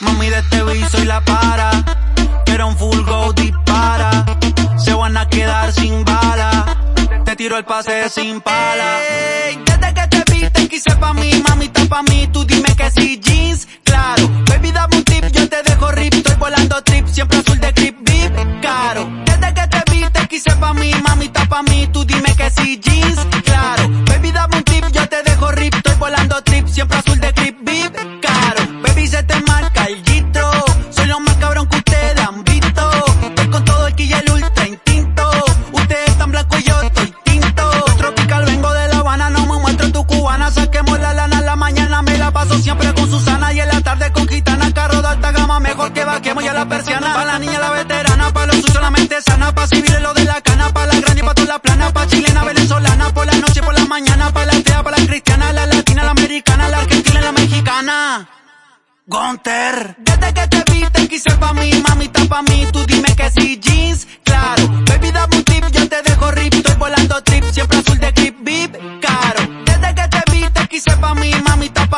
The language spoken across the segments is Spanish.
Mami de este vi soy la para. Pero un full go dispara. Se van a quedar sin bala. Te tiro el pase sin pala. Hey, desde que te vi te quise pa' mí, mami, pa' mí. Tú dime que sí, jeans, claro. Baby, dame un tip, yo te dejo rip. Estoy volando trip, siempre azul de clip, VIP, caro. Desde que te vi te quise pa' mí, mami, pa' mí. Tú dime que sí, jeans, paso siempre con Susana y en la tarde con gitana, carro de alta gama, mejor que vaquemos y a la persiana. Pa' la niña la veterana, pa' los suyos la mente sana, pa' civil lo de la cana, pa' la grande y pa' toda la plana, pa' chilena, venezolana, por la noche, por la mañana, pa' la fea, pa' la cristiana, la latina, la americana, la argentina y la mexicana. Gunter. Desde que te viste quise pa' mí, mamita pa' mí, tú dime que si jeans, claro. Baby,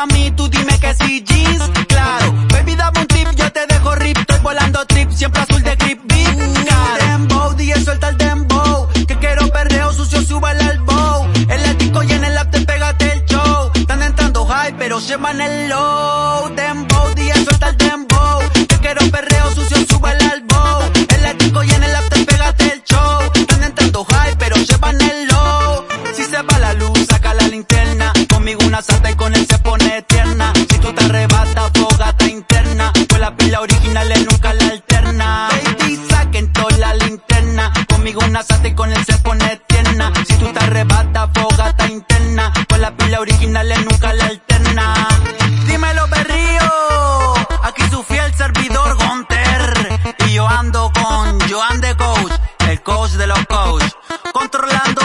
pa' mí, tú dime que si jeans, claro. Baby, dame un tip, yo te dejo rip, estoy volando trip, siempre azul de clip, beep, caro. Dembow, DJ suelta el dembow, que quiero perreo sucio, sube el bow. El ético y en el app te pégate el show. Están entrando high, pero se van el low. Y con él se pone tierna. Si tú te arrebatas, fogata interna. Pues la pila original nunca la alterna. Dímelo, berrío. Aquí su fiel servidor Gonter. Y yo ando con Joan de Coach, el coach de los coach. Controlando